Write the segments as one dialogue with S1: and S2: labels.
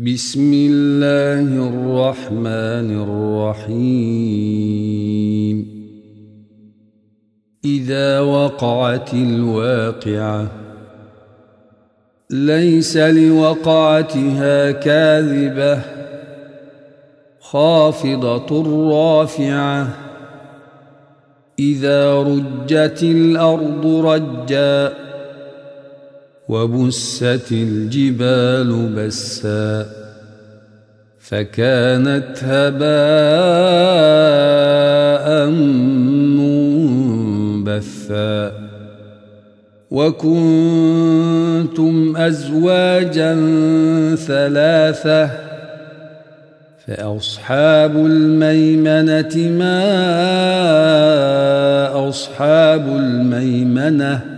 S1: بسم الله الرحمن الرحيم. إذا وقعت الواقعة ليس لوقعتها كاذبة خافضة رافعة. إذا رجت الأرض رجاً وبست الجبال بسا فكانت هباء منبثا وكنتم أزواجا ثلاثة فأصحاب الميمنة ما أصحاب الميمنة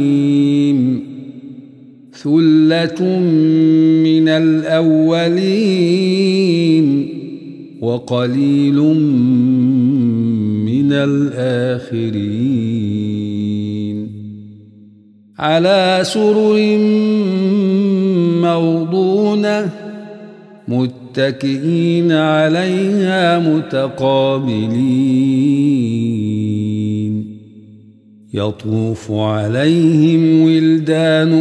S1: ثلة من الأولين وقليل من الآخرين. على سرر موضونة متكئين عليها متقابلين. يطوف عليهم ولدان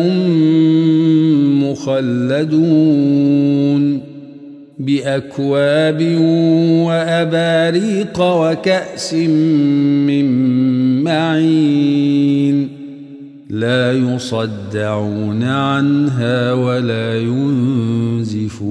S1: مخلدون بأكواب وأباريق وكأس من معين لا يصدعون عنها ولا ينزفون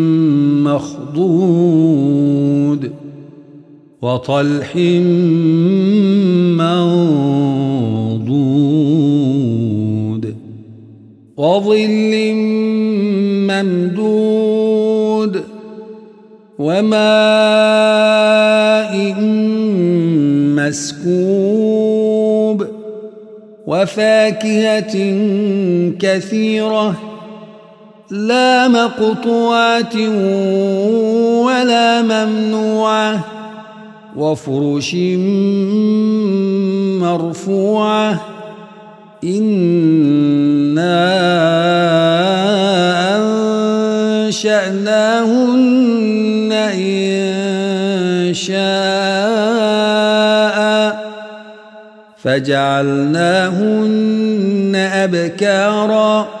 S1: مخضود وطلح منضود وظل ممدود وماء مسكوب وفاكهة كثيرة لا مقطوعة ولا ممنوعة وفرش مرفوعة. إنا أنشأناهن إن شاء فجعلناهن أبكارا.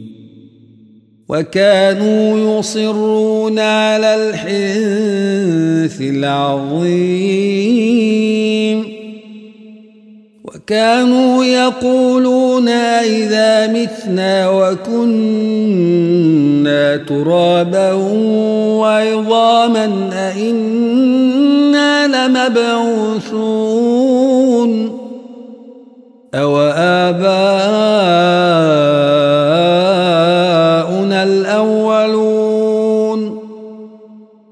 S1: وكانوا يصرون على الحنث العظيم. وكانوا يقولون إذا متنا وكنا ترابا وعظاما أئنا لمبعوثون. أو آباؤنا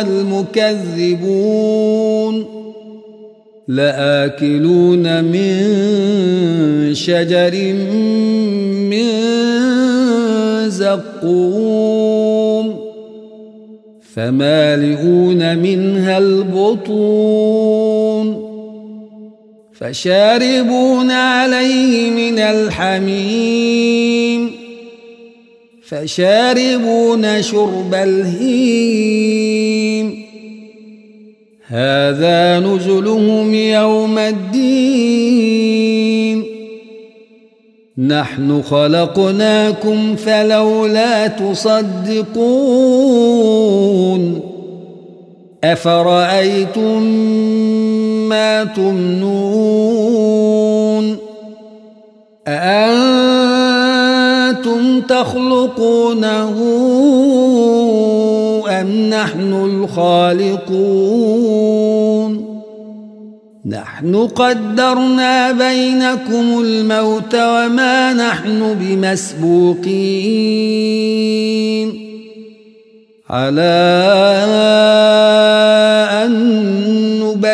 S1: المكذبون. لآكلون من شجر من زقوم. فمالئون منها البطون. فشاربون عليه من الحميم. فشاربون شرب الهيم. هذا نزلهم يوم الدين. نحن خلقناكم فلولا تصدقون. أفرأيتم ما تمنون؟ أأنتم تخلقونه أم نحن الخالقون؟ نحن قدرنا بينكم الموت وما نحن بمسبوقين. على أن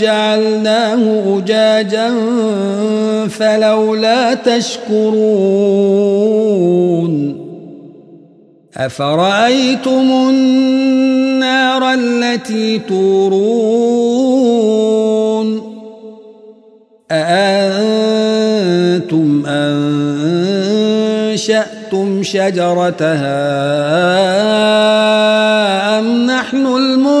S1: جعلناه أجاجا فلولا تشكرون أفرأيتم النار التي تورون أأنتم أنشأتم شجرتها أم نحن المنشئون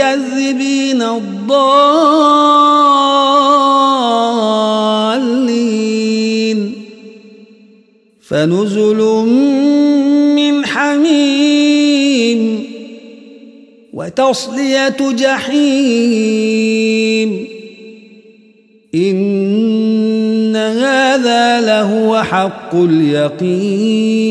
S1: المكذبين الضالين. فنزل من حميم وتصلية جحيم. إن هذا لهو حق اليقين.